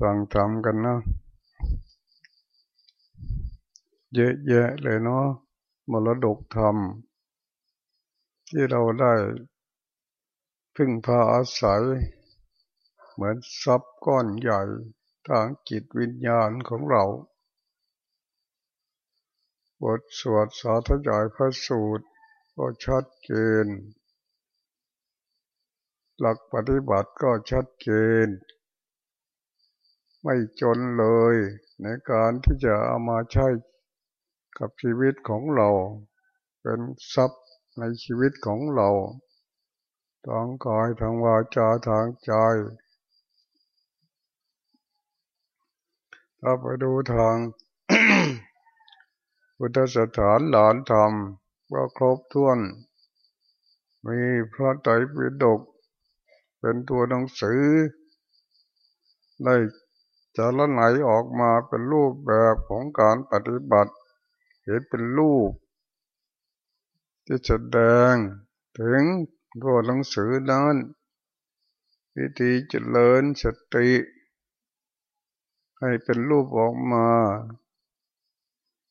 ฟังทำกันนะเยอะแยะเลยเนาะมรดกธรรม ที่เราได้พึ่งพาอาศัย เหมือนทรัพย์ก้อนใหญ่ทางจิตวิญญาณของเราบทสวดสาธยายพระสูตรก็ชัดเจน หลักปฏิบัติก็ชัดเจน ไม่จนเลย ในการที่จะเอามาใช้กับชีวิตของเรา เป็นทรัพย์ในชีวิตของเราทางกายทางวาจาทางใจ ถ้าไปดูทางพุทธสถานหลานธรรมก็ครบถ้วน มีพระไตรปิฎกเป็นตัวหนังสือ ได้ จะละไหลออกมาเป็นรูปแบบของการปฏิบัติ เห็นเป็นรูป ที่แสดงถึงตัวหนังสือนั้น วิธีเจริญสติ ให้เป็นรูปออกมา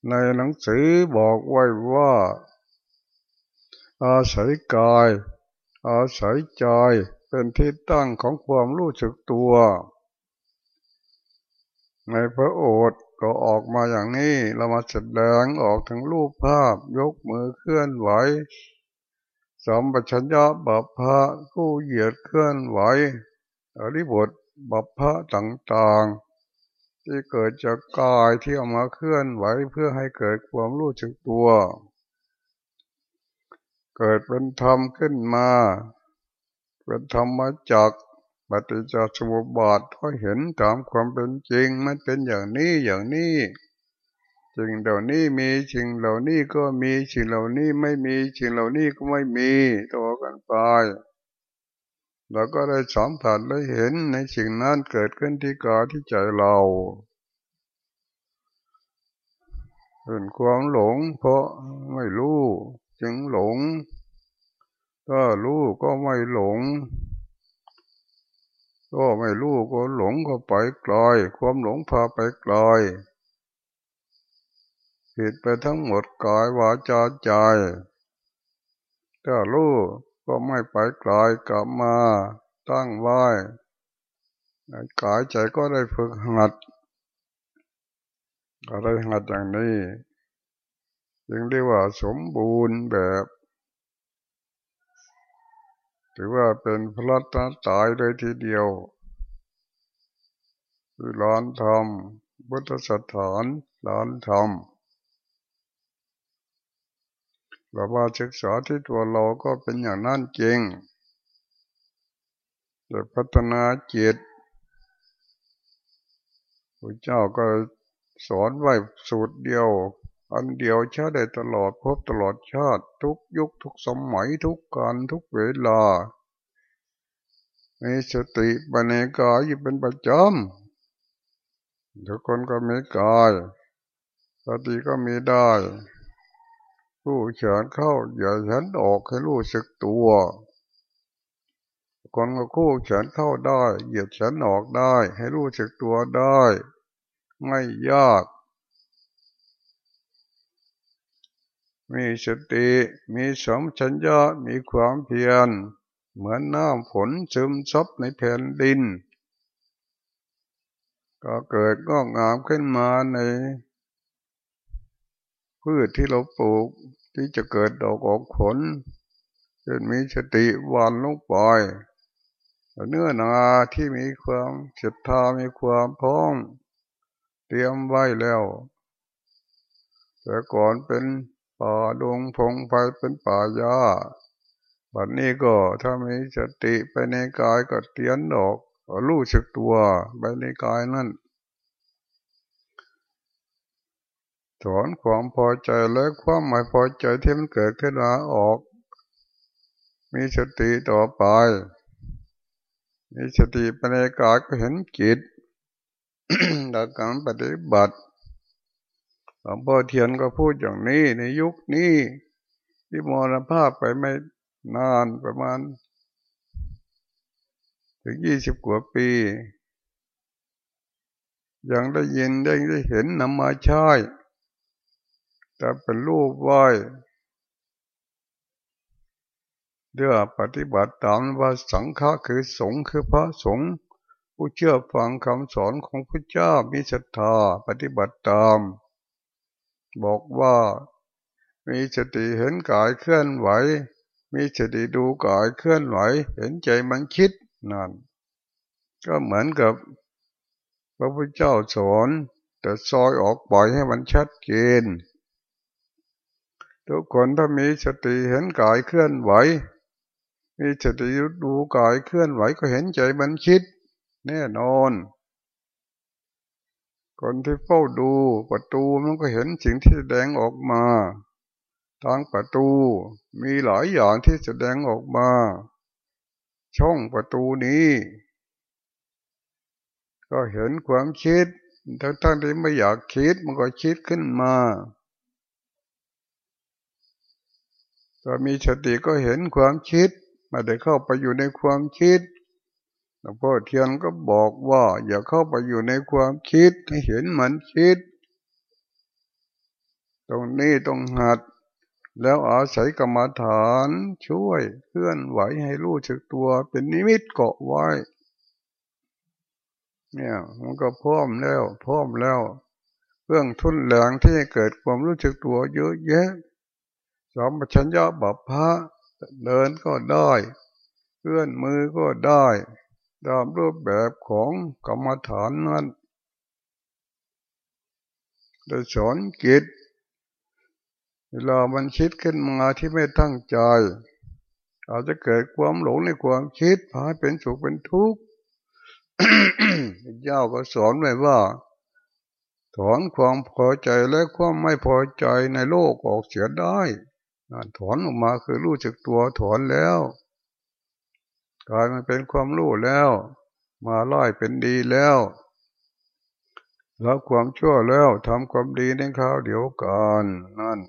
ในหนังสือบอกไว้ว่า อาศัยกาย อาศัยใจเป็นที่ตั้งของความรู้สึกตัว ในพระโอษฐ์ก็ออกมาอย่างนี้เรามาแสดงออกถึงรูปภาพยกมือเคลื่อนไหวสมบัชัญญะบัพพะผู้เหยียดเคลื่อนไหวอริบทบัพพะต่างๆ ที่เกิดจากกายที่เอามาเคลื่อนไหวเพื่อให้เกิดความรู้สึกตัว เกิดเป็นธรรมขึ้นมา เป็นธรรมจัก ฏิจจสมุปบาทก็เห็นตามความเป็นจริง มันเป็นอย่างนี้อย่างนี้สิ่งเหล่านี้มีสิ่งเหล่านี้ก็มีสิ่งเหล่านี้ไม่มีสิ่งเหล่านี้ก็ไม่มีตัวกันไปเราก็ได้สัมผัสได้เห็นในสิ่งนั้นเกิดขึ้นที่กายที่ใจเราเป็นความหลง เพราะไม่รู้จึงหลง ถ้ารู้ก็ไม่หลง ก็ไม่รู้ก็หลงก็ไปกลอย ความหลงพาไปกลอยผิดไปทั้งหมดกายวาจาใจถ้ารู้ก็ไม่ไปกลอยกลับมาตั้งไว้กายใจก็ได้ฝึกหัดก็ได้หัดอย่างนี้จึงเรียกว่าสมบูรณ์แบบ ถือว่าเป็นพระตาตายเลยทีเดียวคือลานธรรมพุทธสถานลานธรรมเราว่าศึกษาที่ตัวเราก็เป็นอย่างนั้นจริงจะพัฒนาจิตพระเจ้าก็สอนไว้สูตรเดียว อันเดียวชาได้ตลอดพบตลอดชาติ ทุกยุคทุกสมัยทุกการทุกเวลามีสติปัญญากายอยู่เป็นประจำทุกคนก็มีกาย สติก็มีได้ ผู้เฉินเข้าอย่าฉันออกให้รู้สึกตัวคนก็คู่เฉินเข้าได้ เหยียดฉันออกได้ ให้รู้สึกตัวได้ ไม่ยาก มีสติ มีสมชัญญะมีความเพียร เหมือนน้ำฝนซึมซับในแผ่นดิน ก็เกิดงอกงามขึ้นมาในพืชที่เราปลูกที่จะเกิดดอกออกผลจนมีสติวานลงไปเนื้อนาที่มีความเฉทธามีความพร้อมเตรียมไว้แล้ว แต่ก่อนเป็น ป่าดงพงไปเป็นป่าหญ้าบัดนี้ก็ถ้ามีสติไปในกายก็เตียนดอกรู้สึกตัวไปในกายนั่นถอนความพอใจและความไม่พอใจที่มันเกิดขึ้นมาออก มีสติต่อไป มีสติไปในกายก็เห็นจิตดักการปฏิบัติ หลวงพ่อเทียนก็พูดอย่างนี้ในยุคนี้ ที่มรณภาพไปไม่นานประมาณ ถึงยี่สิบกว่าปี ยังได้ยินได้ได้เห็นนำมาใช้แต่เป็นรูปไหวเรื่องปฏิบัติตามว่าสังฆะคือสงฆ์คือพระสงฆ์ผู้เชื่อฟังคำสอนของพระเจ้ามีศรัทธาปฏิบัติตาม บอกว่ามีสติเห็นกายเคลื่อนไหว มีสติดูกายเคลื่อนไหว เห็นใจมันคิดนั่นก็เหมือนกับพระพุทธเจ้าสอนแต่ซอยออกปล่อยให้มันชัดเจนทุกคนถ้ามีสติเห็นกายเคลื่อนไหว มีสติดูกายเคลื่อนไหวก็เห็นใจมันคิด แน่นอน คนที่เฝ้าดูประตูมันก็เห็นสิ่งที่แสดงออกมา ทางประตูมีหลายอย่างที่แสดงออกมา ช่องประตูนี้ ก็เห็นความคิด ทั้งๆที่ไม่อยากคิดมันก็คิดขึ้นมาถ้ามีสติก็เห็นความคิดมาได้เข้าไปอยู่ในความคิด หลวงพ่อเทียนก็บอกว่า อย่าเข้าไปอยู่ในความคิดให้เห็นมันคิด ตรงนี้ต้องหัด แล้วอาศัยกรรมฐานช่วยเคลื่อนไหวให้รู้จักตัวเป็นนิมิตเกาะไว้ เนี่ยมันก็พร้อมแล้ว พร้อมแล้วเรื่องทุนแรงที่เกิดความรู้จักตัวเยอะแยะสมชัญญะบัพพะเดินก็ได้เคลื่อนมือก็ได้ ตามรูปแบบของกรรมฐานนั้นจะสอนกิจเวลามันคิดขึ้นมาที่ไม่ตั้งใจ อาจจะเกิดความหลงในความคิดพาเป็นสุขเป็นทุกข์เจ้าก็สอนไว้ว่า ถอนความพอใจและความไม่พอใจในโลกออกเสียได้ถอนออกมาคือรู้จักตัวถอนแล้ว กลายมาเป็นความรู้แล้ว มาล่อยเป็นดีแล้วรับความชั่วแล้วทำความดีในคราวเดียวกันนั่น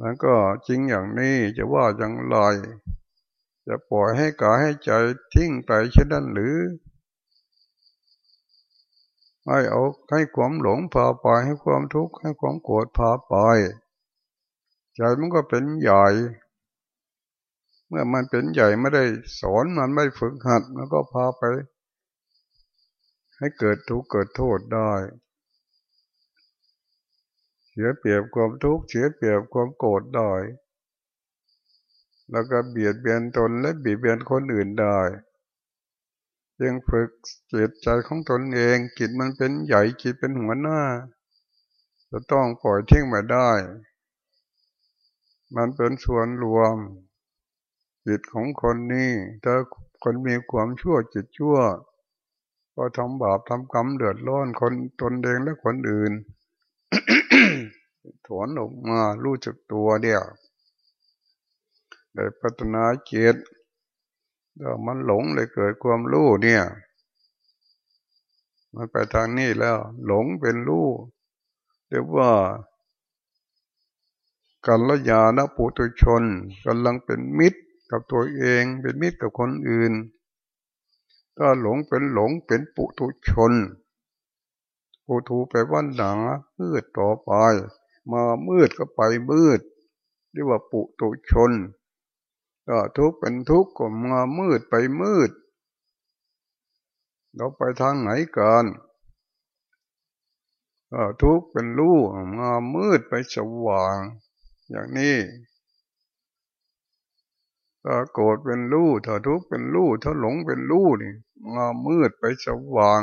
มันก็จริงอย่างนี้จะว่าอย่างไรจะปล่อยให้กายให้ใจทิ้งไปเช่นนั้นหรือให้เอาให้ความหลงพาไปให้ความทุกข์ให้ความโกรธพาไปใจมันก็เป็นใหญ่ เมื่อมันเป็นใหญ่ไม่ได้สอนมันไม่ฝึกหัดมันก็พาไป ให้เกิดทุกข์เกิดโทษได้ เสียเปรียบความทุกข์เสียเปรียบความโกรธได้ แล้วก็เบียดเบียนตนและเบียดเบียนคนอื่นได้ยังฝึกจิตใจของตนเองจิตมันเป็นใหญ่จิตเป็นหัวหน้า จะต้องปล่อยทิ้งมาได้ มันเป็นส่วนรวม จิตของคนนี้ถ้าคนมีความชั่วจิตชั่ว ก็ทำบาปทำกรรมเดือดร้อนคนตนเองและคนอื่นถอนออกมารู้จักตัวเดียวได้พัฒนาจิตถ้ามันหลงเลยเกิดความรู้เนี่ย มันไปทางนี้แล้ว หลงเป็นรู้เรียกว่ากัลยาณปุถุชนกำลังเป็นมิตร กับตัวเองเป็นมิตรกับคนอื่น ถ้าหลงเป็นหลงเป็นปุถุชน ปุถุไปวันหนามืดต่อไป มามืดก็ไปมืดเรียกว่าปุถุชนก็ทุกเป็นทุกข์ก็มามืดไปมืด เราไปทางไหนกันก็ทุกเป็นรู้มามืดไปสว่าง อย่างนี้ ถ้าโกรธเป็นรู้ถ้าทุกข์เป็นรู้ถ้าหลงเป็นรู้นี่มามืดไปสว่าง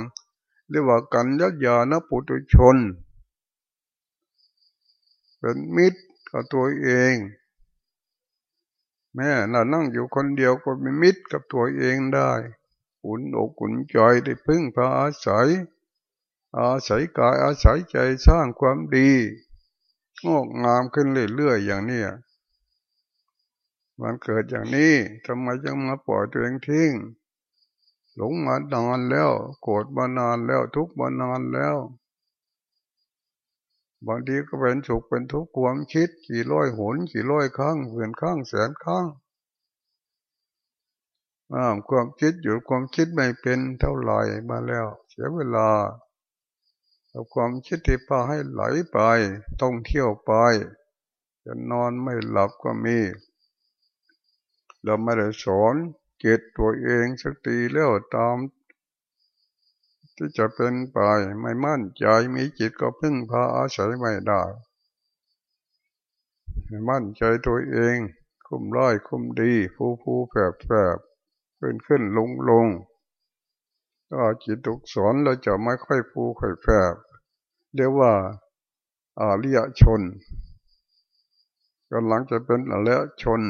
เรียกว่ากันยักยานปุตุชน เป็นมิตรกับตัวเอง แม่เรานั่งอยู่คนเดียวก็เป็นมิตรกับตัวเองได้อุ่นอกอุ่นใจได้พึ่งพาอาศัย อาศัยกายอาศัยใจสร้างความดีงอกงามขึ้นเรื่อยๆอย่างนี้ มันเกิดอย่างนี้ทำไมยังมาปล่อยตัวเองทิ้ง หลงมานานแล้ว โกรธมานานแล้วทุกมานานแล้ว บางทีก็เป็นสุขเป็นทุกข์ความคิดกี่ร้อยหนกี่ร้อยครั้งเหือนข้างแสนครั้งความคิดอยู่ความคิดไม่เป็นเท่าไหร่มาแล้ว เสียเวลาเอาความคิดที่พาให้ไหลไป ต้องเที่ยวไปจะนอนไม่หลับก็มี เราไม่ได้สอนเกตตัวเองสักทีแล้วตาม ที่จะเป็นไปไม่มั่นใจมีจิตก็พึ่งพาอาศัยไม่ได้มั่นใจตัวเอง คุ้มร้อยคุ้มดีฟูฟูแฝบแฝบขึ้นขึ้นลงลงก็จิตตุกสอนเราจะไม่ค่อยฟูค่อยแฝบเรียกว่าอาริยชนกำลังจะเป็นอริยชน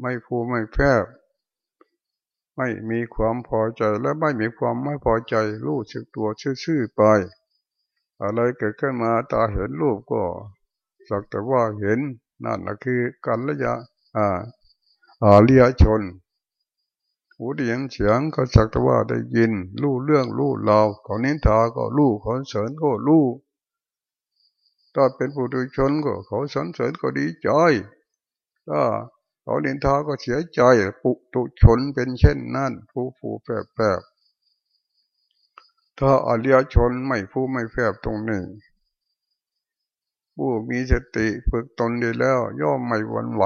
ไม่ฟูไม่แฝบไม่มีความพอใจและไม่มีความไม่พอใจรู้สึกตัวชื่อๆไป อะไรเกิดขึ้นมาตาเห็นรูปก็สักแต่ว่าเห็นนั่นแหละคือกันระยะอ่าอาเลียชนหูได้ยินเสียงก็สักแต่ว่าได้ยิน รู้เรื่องรู้ราของนินทาก็รู้ของเสริญก็รู้ถ้าเป็นผู้ดุชนก็เขาสรรเสริญก็ดีใจถ้า เขานินทาก็เสียใจปุตุชนเป็นเช่นนั้นผู้ผู้แฝบแฝบถ้าอริยชนไม่ผู้ไม่แฝบตรงนี้ผู้มีสติฝึกตนดีแล้ว ย่อมไม่หวั่นไหว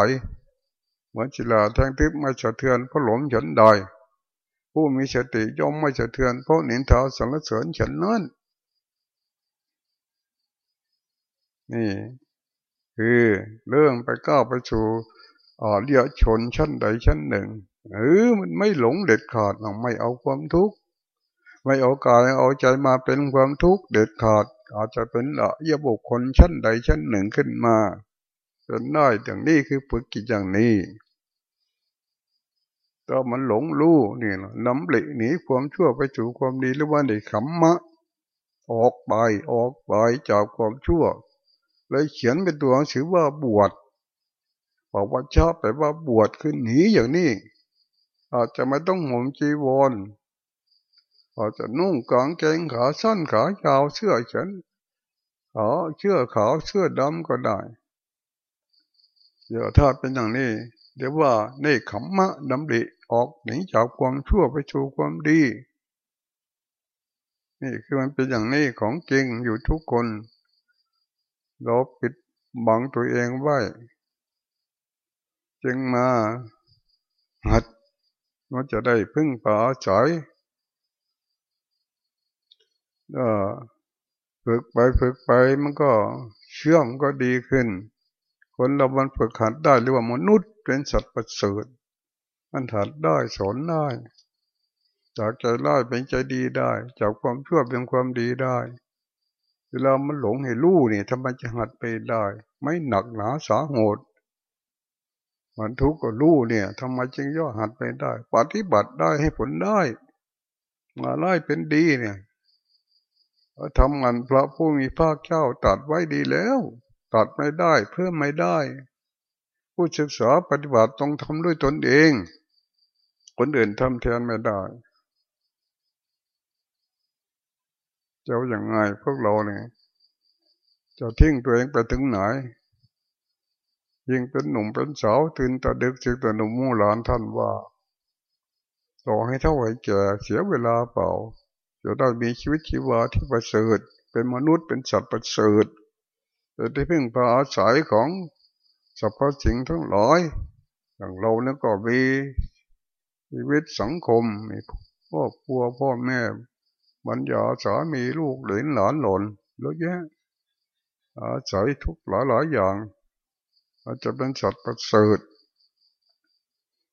เหมือนศิลาแทงทิพย์ไม่สะเทือนเพราะหลงฉันใดผู้มีสติย่อมไม่สะเทือนเพราะนินทาสรรเสริญฉันนั้นนี่ คือเรื่องไปก้าวไปสู่ อาเลียชนชั้นใดชั้นหนึ่งเออมันไม่หลงเด็ดขาดไม่เอาความทุกข์ไม่เอากายเอาใจมาเป็นความทุกข์เด็ดขาด อาจจะเป็นละเยบุคคลชั้นใดชั้นหนึ่งขึ้นมาจนได้อย่างนี้คือฝึกกิจอย่างนี้ก็มันหลงรู้นี่นะน้ำเละหนีความชั่วไปสู่ความดีหรือว่าได้ขำมะ ออกไปออกไปจากความชั่ว เลยเขียนเป็นตัวหนังสือว่าบวช บอกว่าชอบแปลว่าบวชคือหนีอย่างนี้ อาจจะไม่ต้องห่มจีวรอาจจะนุ่งกางเกงขาสั้นขายาวเสื้อฉันขาเสื้อขาวเสื้อดำก็ได้เดี๋ยวถ้าเป็นอย่างนี้ เดี๋ยวว่าในขมมะดำริออกหนีจากความชั่วไปสู่ความดี นี่คือมันเป็นอย่างนี้ของจริงอยู่ทุกคน เราปิดบังตัวเองไว้ จึงมาหัดมันจะได้พึ่งป่าใจฝึกไปฝึกไปมันก็เชื่อมก็ดีขึ้น คนเรามันฝึกหัดได้หรือว่ามนุษย์เป็นสัตว์ประเสริฐมันหัดได้สอนได้ จากใจร้ายเป็นใจดีได้ จากความชั่วเป็นความดีได้เวลามันหลงให้รู้นี่ทำไมจะหัดไปได้ ไม่หนักหนาสาหด มันทุกข์ก็รู้เนี่ยทำไมจึงย่อหัดไปได้ ปฏิบัติได้ให้ผลได้ มาไล่เป็นดีเนี่ยทำมันพระผู้มีพระเจ้าตัดไว้ดีแล้วตัดไม่ได้เพิ่มไม่ได้ ผู้ศึกษาปฏิบัติต้องทำด้วยตนเอง คนอื่นทำแทนไม่ได้จะอย่างไงพวกเราเนี่ยจะทิ้งตัวเองไปถึงไหน ยิ่งเป็นหนุ่มเป็นสาวตื่นตาดึกจึงแต่หนุ่มมู่หลานท่านว่าต่อให้เท่าไหร่แก่เสียเวลาเปล่าจะได้มีชีวิตชีวาที่ประเสริฐเป็นมนุษย์เป็นสัตว์ประเสริฐเป็นที่พึ่งพาอาศัยของสรรพสิ่งทั้งหลายอย่างเราเนี่ยก็มีชีวิตสังคมมีพ่อพัวพ่อแม่บรรยาสามีลูกหรือหลานหล่นเยอะแยะอาศัยทุกหลายหลายอย่าง อาจจะเป็นสัตว์ประเสริฐ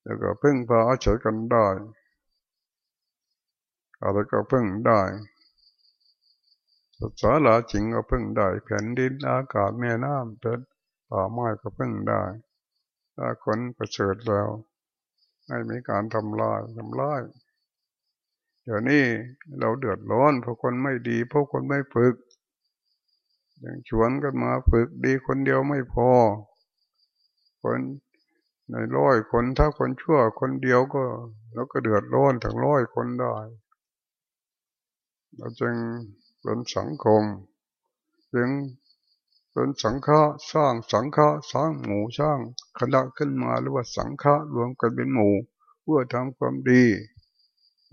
แล้วก็พึ่งพาอาศัยกันได้อะไรก็พึ่งได้ศาลาจริงก็พึ่งได้แผ่นดินอากาศแม่น้ำเป็นป่าไม้ก็พึ่งได้ ถ้าคนประเสริฐแล้วไม่มีการทำลายทำลายเดี๋ยวนี้เราเดือดร้อนเพราะคนไม่ดีเพราะคนไม่ฝึกยังชวนกันมาฝึกดีคนเดียวไม่พอ คนในร้อยคนถ้าคนชั่วคนเดียวก็เราก็เดือดร้อนถึงร้อยคนได้ เราจึงเป็นสังคม จึงเป็นสังฆะสร้างสังฆะสร้างหมู่สร้างคณะขึ้นมาหรือว่าสังฆะรวมกันเป็นหมู่ เพื่อทำความดี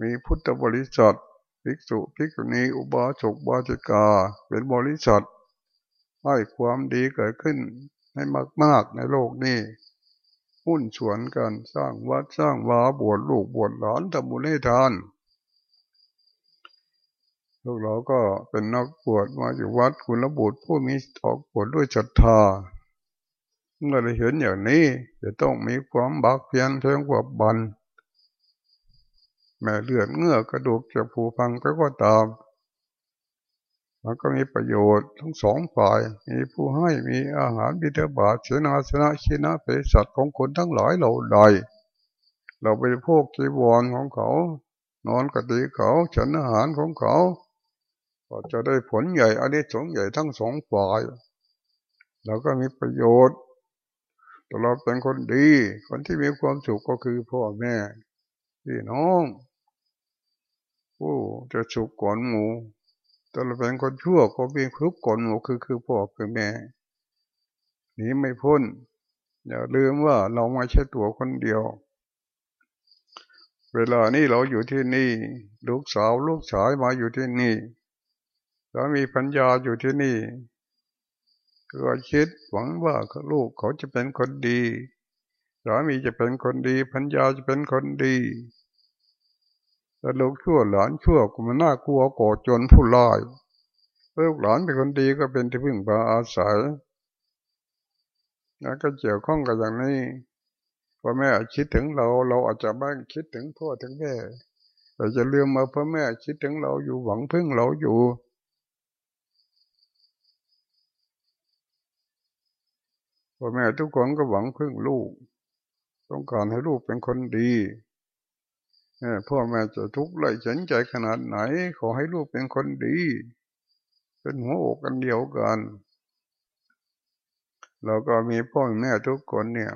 มีพุทธบริษัทภิกษุภิกษุณีอุบาสกบาจิกา เป็นบริษัทให้ความดีเกิดขึ้น ให้มากๆในโลกนี้หุ้นส่วนกันสร้างวัดสร้างวาบวชลูกบวชหลานทำบุญให้ทานพวกเราก็เป็นนักบวชมาอยู่วัดคุณระบุตรผู้มีออกบวชด้วยศรัทธาเมื่อเราเห็นอย่างนี้ จะต้องมีความบักเพียรเพียงกว่าบันแม่เลือดเงือกกระดูกจะผูพังก็ก็ตาม มันก็มีประโยชน์ทั้งสองฝ่าย มีผู้ให้มีอาหารบิดาบาทเสนาสนะชินะเภสัชของคนทั้งหลายเราใด เราไปพวกจีวรของเขา นอนกติเขาฉันอาหารของเขา ก็จะได้ผลใหญ่อันนี้สงใหญ่ทั้งสองฝ่ายเราก็มีประโยชน์แต่เราเป็นคนดี คนที่มีความสุขก็คือพ่อแม่พี่น้องผู้จะสุขก่อนหมู ต่เราเป็นคนชั่วก็มีทุกข์กนหมูคือคือพ่อคือแม่หนีไม่พ้น อย่าลืมว่าเราไม่ใช่ตัวคนเดียว เวลานี้เราอยู่ที่นี่ ลูกสาวลูกชายมาอยู่ที่นี่สามีปัญญาอยู่ที่นี่ก็คิดหวังว่าลูกเขาจะเป็นคนดีสามีจะเป็นคนดีปัญญาจะเป็นคนดี แต่ลูกชั่วหลานชั่วก็มันน่ากลัวก่อจนผู้ลายลูกหลานเป็นคนดีก็เป็นที่พึ่งพาอาศัย แล้วก็เกี่ยวข้องกับอย่างนี้พ่อแม่คิดถึงเราเราอาจจะบ้างคิดถึงพ่อถึงแม่เราจะเลืมมาพ่อแม่คิดถึงเราอยู่หวังพึ่งเราอยู่พ่อแม่ทุกคนก็หวังพึ่งลูก ต้องการให้ลูกเป็นคนดี พ่อแม่จะทุกข์เลยฉันใจขนาดไหน ขอให้ลูกเป็นคนดี เป็นหัวอกกันเดียวกันเราก็มีพ่อแม่ทุกคนเนี่ย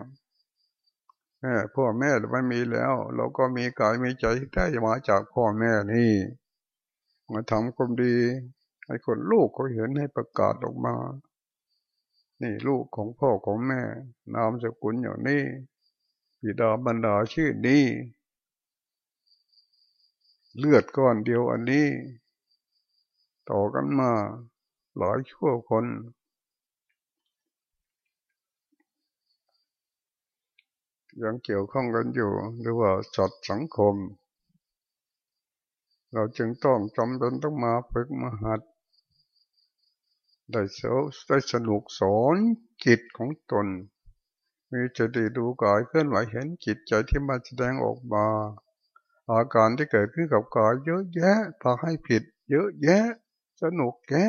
แม่พ่อแม่ไม่มีแล้ว เราก็มีกายมีใจที่ได้มาจากพ่อแม่นี่มาทำความดี ให้คนลูกเขาเห็นให้ประกาศออกมา นี่ลูกของพ่อของแม่ นามสกุลอย่างนี้ บิดาบรรดาชื่อนี้ เลือดก้อนเดียวอันนี้ ต่อกันมาหลายชั่วคน ยังเกี่ยวข้องกันอยู่หรือว่าจัดสังคม เราจึงต้องจำเป็นต้องมาฝึกมหัดได้เสได้สนุกสอนจิตของตน มีจะดีดูกายเคลื่อนไหวเห็นจิตใจที่มาแสดงออกมา อาการที่เกิดขึ้นกับกายเยอะแยะพาให้ผิด เยอะแยะ สนุกแก่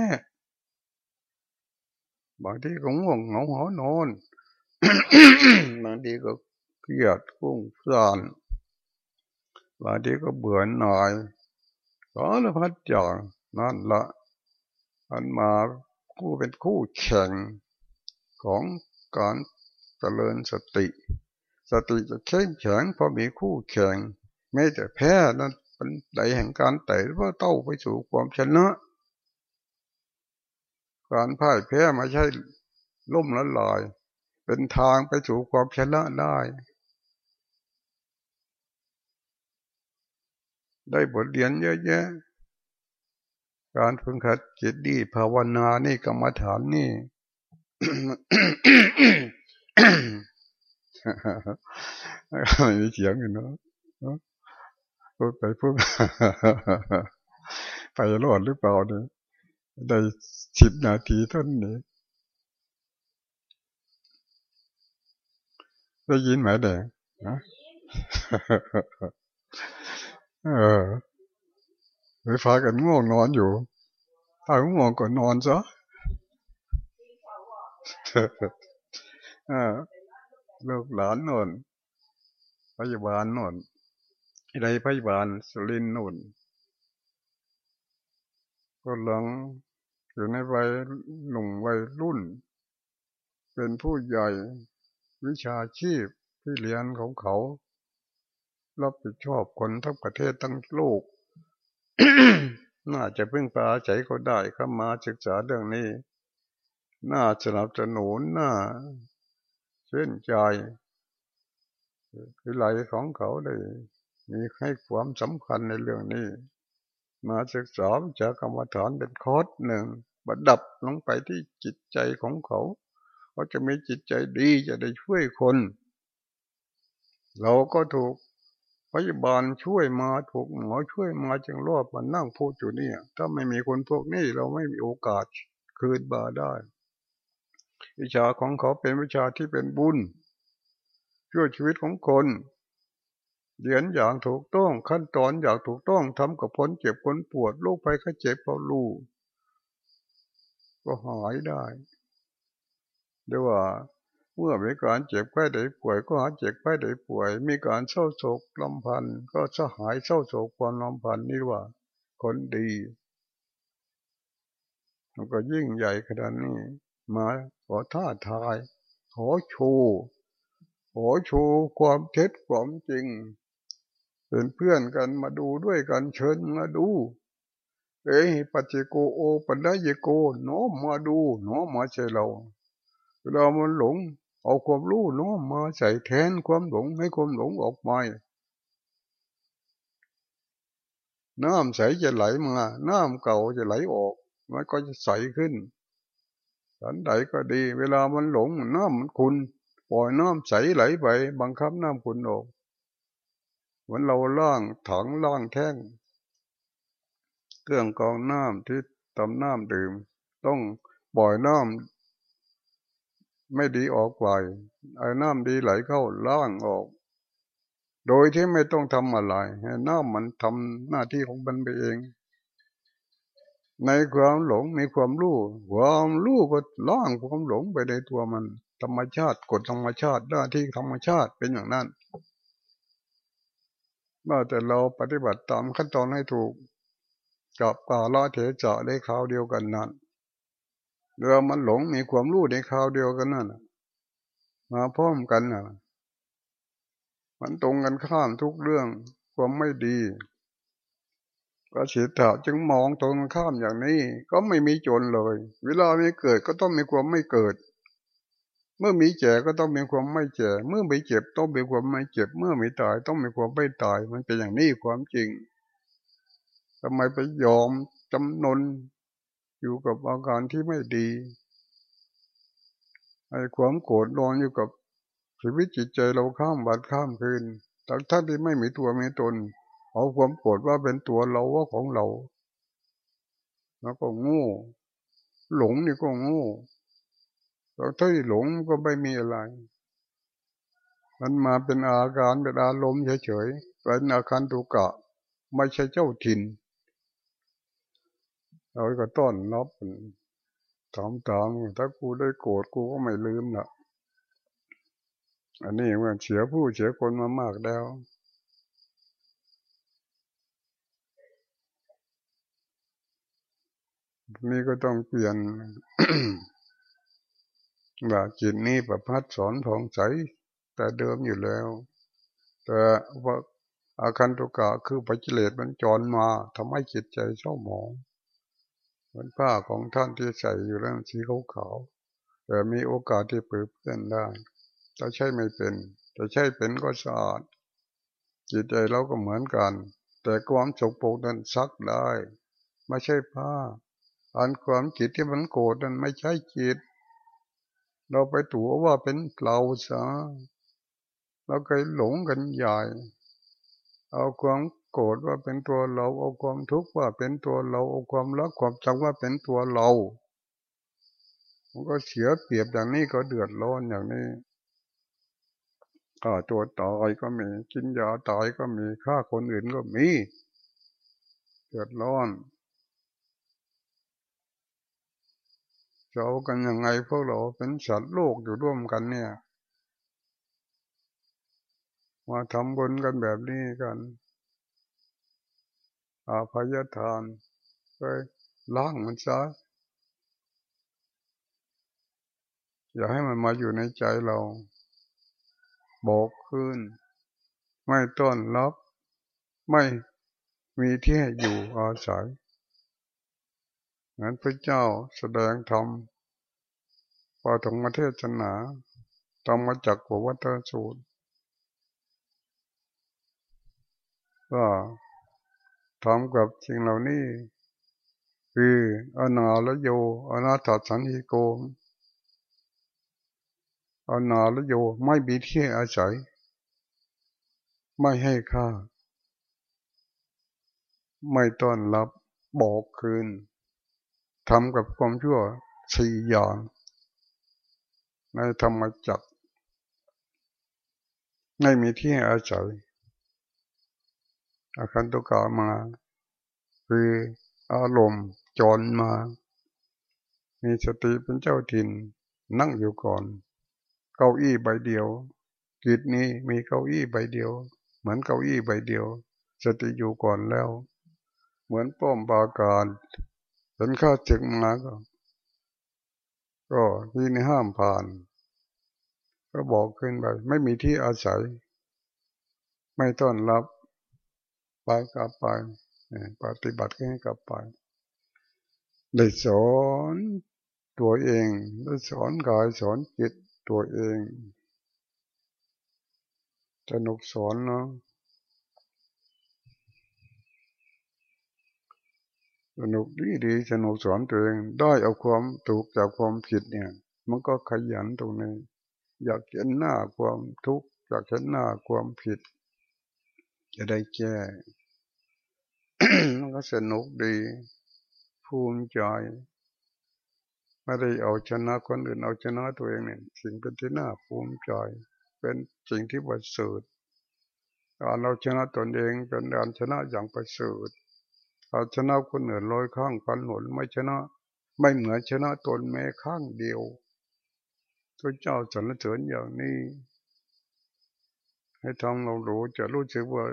บางทีก็ง่วงเหงาหอนอนบางทีก็เครียดกุ้งซ่านบางทีก็เบื่อหน่ายสารพัดอย่างนั่นละมันมาคู่เป็นคู่แข่งของการเจริญสติ สติจะเข้มแข็งเพราะมีคู่แข่ง ไม่แต่แพ้นั้นเป็นใดแห่งการไต่ว่าเต้าไปสู่ความชนะ การพ่ายแพ้ไม่ใช่ล่มละลาย เป็นทางไปสู่ความชนะได้ ได้บทเรียนเยอะแยะ การฝึกขัดจิตดีภาวนานี่กรรมฐานนี่มีเสียงอยู่เนาะ พูดไปพูดไปรอดหรือเปล่าเนี่ยได้สิบนาทีเท่านี้ได้ยินไหมแดงนะเออไปพากันง่วงนอนอยู่ ถ้าง่วงก็นอนซะลูกหลานนอนพยาบาลนอน อะไรพยาบาลสลินนอนก็หลังอยู่ในวัยหนุ่มวัยรุ่น เป็นผู้ใหญ่วิชาชีพที่เรียนของเขา รับผิดชอบคนทั้งประเทศทั้งโลก น่าจะพึ่งพาใจก็ได้เข้ามาศึกษาเรื่องนี้ น่าสนับสนุนน่าเชื่นใจวิไลของเขาเลย มีให้ความสำคัญในเรื่องนี้ มาศึกษาวิชากรรมฐานเป็นคอร์สหนึ่งบัดดับลงไปที่จิตใจของเขาเขาจะมีจิตใจดีจะได้ช่วยคน เราก็ถูกพยาบาลช่วยมาถูกหมอช่วยมาจึงรอดมานั่งพูดอยู่นี่ถ้าไม่มีคนพวกนี้เราไม่มีโอกาสคืนบาได้ วิชาของเขาเป็นวิชาที่เป็นบุญช่วยชีวิตของคน เรียนอย่างถูกต้องขั้นตอนอย่างถูกต้องทำกับพ้นเจ็บพ้นปวดโรคภัยไข้เจ็บพอรู้ก็หายได้เดี๋ยว่าเมื่อมีการเจ็บไข้ได้ป่วยก็หาเจ็บไข้ได้ป่วย มีการเศร้าโศกลำพันธ์ก็จะหายเศร้าโศกความลำพันธ์นี่ว่า คนดีมันก็ยิ่งใหญ่ขนาดนี้ มาขอท่าทาย ขอโชว์ขอโชว์ความเท็จความจริง เป็นเพื่อนกันมาดูด้วยกันเชิญมาดู เอ้ปัจเจโกโอปัญญโกน้อมมาดูน้อมมาใช่เราเวลามันหลง เอาความรู้น้อมมาใส่แทนความหลงให้ความหลงออกมาน้ำใสจะไหลมาน้ำเก่าจะไหลออก มันก็จะใสขึ้นสันใดก็ดี เวลามันหลงน้ำมันคุณ ปล่อยน้ำใสไหลไป บังคับน้ำคุณออก มือนเราล่างถังล่างแท่งเครื่องกองน้ำที่ทำน้ำดื่ม ต้องปล่อยน้ำไม่ดีออกไปไอ้น้ำดีไหลเข้าล่างออก โดยที่ไม่ต้องทำอะไรให้น้ำมันทำหน้าที่ของมันไปเอง ในความหลงมีความรู้ความรู้ก็ล่างความหลงไปในตัวมัน ธรรมชาติกฎธรรมชาติหน้าที่ธรรมชาติเป็นอย่างนั้น ว่าแต่เราปฏิบัติตามขั้นตอนให้ถูกกับกาลเทจะได้ข่าวเดียวกันนั่นเรือมันหลงมีความรู้ในข่าวเดียวกันนั่นมาพร้อมกันน่ะ มันตรงกันข้ามทุกเรื่องความไม่ดีพระสิทธะจึงมองตรงข้ามอย่างนี้ ก็ไม่มีจนเลย เวลามีเกิดก็ต้องมีความไม่เกิด มื่อมีแก่ก็ต้องมีความไม่แก่เมื่อมีเจ็บต้องมีความไม่เจ็บ เมื่อมีตายต้องมีความไม่ตาย มันเป็นอย่างนี้ความจริงทำไมไปยอมจำนนอยู่กับอาการที่ไม่ดีไอ้ความโกรธนอนอยู่กับชีวิตจิตใจเราข้ามวันข้ามคืนทั้งท่านที่ไม่มีตัวมีตน เอาความโกรธว่าเป็นตัวเราว่าของเรา แล้วก็งูหลงนี่ก็งู ถ้าหลงก็ไม่มีอะไร มันมาเป็นอาการเป็นอารมณ์เฉยๆเป็นอาการตุกะไม่ใช่เจ้าถิ่นเราก็ต้อนรับถามตามถ้ากูได้โกรธกูก็ไม่ลืมนะอันนี้มื่อเสียผู้เสียคนมามากแล้วนี่ก็ต้องเปลี่ยน ว่าจิตนี้ประพัดสอนผ่องใสแต่เดิมอยู่แล้ว แต่ว่าอาคันตุกะคือปัจเจเลตมันจรมาทำให้จิตใจเศร้าหมองเหมือนผ้าของท่านที่ใส่อยู่แล้วสีขาวขาวแต่มีโอกาสที่เปิดเพื่อนได้ถ้าใช่ไม่เป็นแต่ใช่เป็นก็สะอาดจิตใจเราก็เหมือนกัน แต่ความสกปรกนั้นซักได้ ไม่ใช่ผ้าอันความจิตที่มันโกรธนั้นไม่ใช่จิต เราไปตัวว่าเป็นเราซะเราเคยหลงกันใหญ่ เอาความโกรธว่าเป็นตัวเรา เอาความทุกข์ว่าเป็นตัวเรา เอาความรักความชังว่าเป็นตัวเรา มันก็เสียเปรียบอย่างนี้ก็เดือดร้อนอย่างนี้ฆ่าตัวตายก็มี กินยาตายก็มีฆ่าคนอื่นก็มี เดือดร้อนจะ เอากันยังไงพวกเราเป็นสัตว์โลกอยู่ร่วมกันเนี่ย มาทำบุญกันแบบนี้กันอาภัยทานไปล้างมันซะอย่าให้มันมาอยู่ในใจเราบอกขึ้น ไม่ต้อนรับ ไม่มีที่ให้อยู่อาศัย นั้นพระเจ้าแสดงธรรมปฐมเทศนาธรรมจักรวัฏสูตรว่าทำกับสิ่งเหล่านี้คืออนาลโยอนาถสันหิโกอนาลโยไม่มีที่อาศัย ไม่ให้ค่า ไม่ต้อนรับบอกคืน ทำกับความชั่วสี่อย่างในธรรมจักรไม่มีที่อาศัยอาคันตุกามาคืออารมณ์จรมา มีสติเป็นเจ้าถิ่นนั่งอยู่ก่อน เก้าอี้ใบเดียว กิจนี้มีเก้าอี้ใบเดียว เหมือนเก้าอี้ใบเดียว สติอยู่ก่อนแล้ว เหมือนป้อมปาการ นข้าศึกมาก็ ก็ที่นี่ห้ามผ่าน ก็บอกขึ้นไป ไม่มีที่อาศัย ไม่ต้อนรับ ไปกลับไปปฏิบัติให้กลับไปได้สอนตัวเองได้สอนกายสอนจิตตัวเองสนุกสอนเนาะ สนุกดีดีสนุกสอนตัวเองได้เอาความถูกจากความผิดเนี่ย มันก็ขยันตรงนี้ อยากเห็นหน้าความทุกข์อยากเห็นหน้าความผิด จะได้แก้มันก็สนุกดีภูมิใจไม่ได้เอาชนะคนอื่นเอาชนะตัวเองเนี่ยสิ่งเป็นที่น่าภูมิใจเป็นสิ่งที่ประเสริฐการเราชนะตนเองเป็นการชนะอย่างประเสริฐ อาชนะคนอื่นลอยข้างกันหนุนไม่ชนะ ไม่เหมือนชนะตนแม้ข้างเดียวพระเจ้าสรรเสริญอย่างนี้ ให้ทำเรารู้จะรู้สึกว่า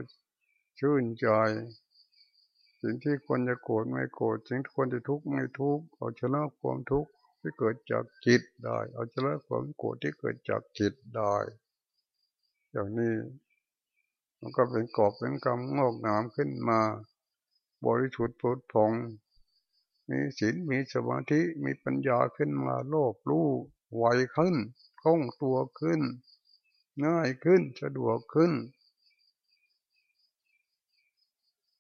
ชื่นใจ สิ่งที่ควรจะโกรธไม่โกรธสิ่งที่ควรจะทุกข์ไม่ทุกข์เอาชนะความทุกข์ที่เกิดจากจิตได้ เอาชนะความโกรธที่เกิดจากจิตได้ อย่างนี้มันก็เป็นกอบเป็นกำงอกงามขึ้นมา บริสุทธิ์พุทธงมีศีลมีสมาธิมีปัญญาขึ้นมาโลภรู้ไวขึ้นคล่องตัวขึ้น ง่ายขึ้นสะดวกขึ้น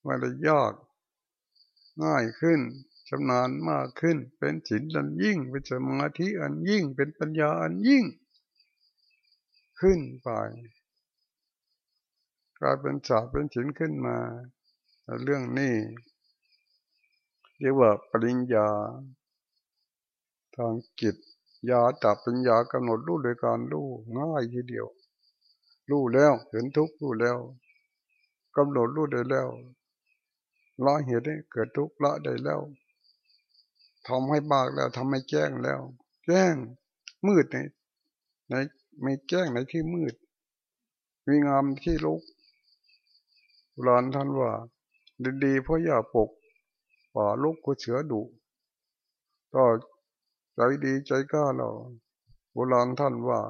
ไม่ได้ยากง่ายขึ้นชำนาญมากขึ้น เป็นศีลอันยิ่งเป็นสมาธิอันยิ่งเป็นปัญญาอันยิ่ง ขึ้นไปกลายเป็นศาสตร์เป็นศีลขึ้นมา เรื่องนี้เรียกว่าปริญญา ทางจิตยาตับปัญญากำหนดรู้โดยการรู้ง่ายทีเดียว รู้แล้วเห็นทุกข์รู้แล้วกำหนดรู้ได้แล้วละเหตุให้เกิดทุกข์ละได้แล้วทำให้บากแล้วทำให้แจ้งแล้ว แจ้งมืดในในไม่แจ้งในที่มืด มีงามที่ลุกหลานท่านว่า ดีๆเพราะอย่าปกป่าลุกก็เสือดุก็ใจดีใจกล้าเราโบราณท่านว่า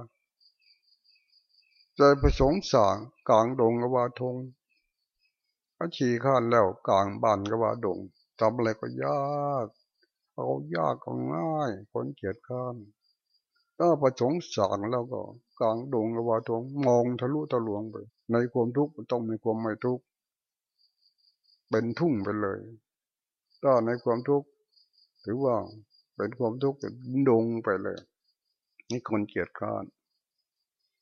ใจประสงสางกลางดงกว่าทงก็ขี่ข้านแล้วกลางบ้านกว่าดงทำอะไรก็ยากเอายากก็ง่ายคนเกียดข้านถ้าประสงสังแล้วก็ กลางดงกว่าทงมองทะลุทะลวงไป ในความทุกข์ต้องมีความไม่ทุกข์ เป็นทุ่งไปเลยถ้าในความทุกข์ถือว่าเป็นความทุกข์เป็นดงไปเลย นี่คนเกียดข้าน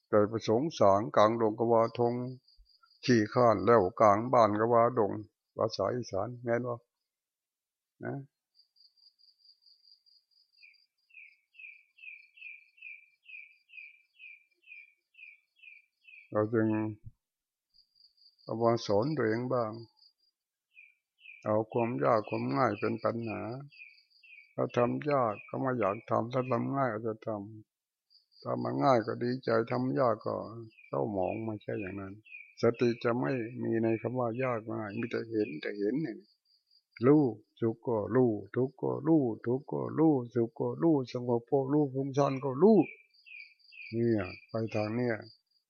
แต่ประสงค์สางกลางดงกว่าทงขี่ข้านแล้วกลางบ้านกว่าดงภาษาอีสานแม่นว่านะเราจึงเอาวาสอนตัวเองบ้าง เอาความยากความง่ายเป็นปัญหา ถ้าทำยากก็ไม่อยากทำถ้าทำง่ายก็จะทำถ้ามันง่ายก็ดีใจทำยากก็เศร้าหมองไม่ใช่อย่างนั้น สติจะไม่มีในคำว่ายากง่ายมีแต่เห็นแต่เห็นเนี่ยรู้สุขก็รู้ทุกข์ก็รู้ทุกข์ก็รู้สุขก็รู้สงบก็รู้ฟุ้งซ่านก็รู้เนี่ยไปทางเนี่ย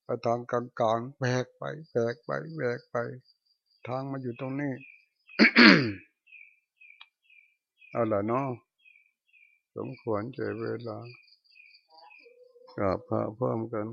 ไปทางกลางกลางแบกไปแบกไปแบกไป ทางมาอยู่ตรงนี้ เอาละเนาะสมควรเจเวลากราบพระเพิ่มกัน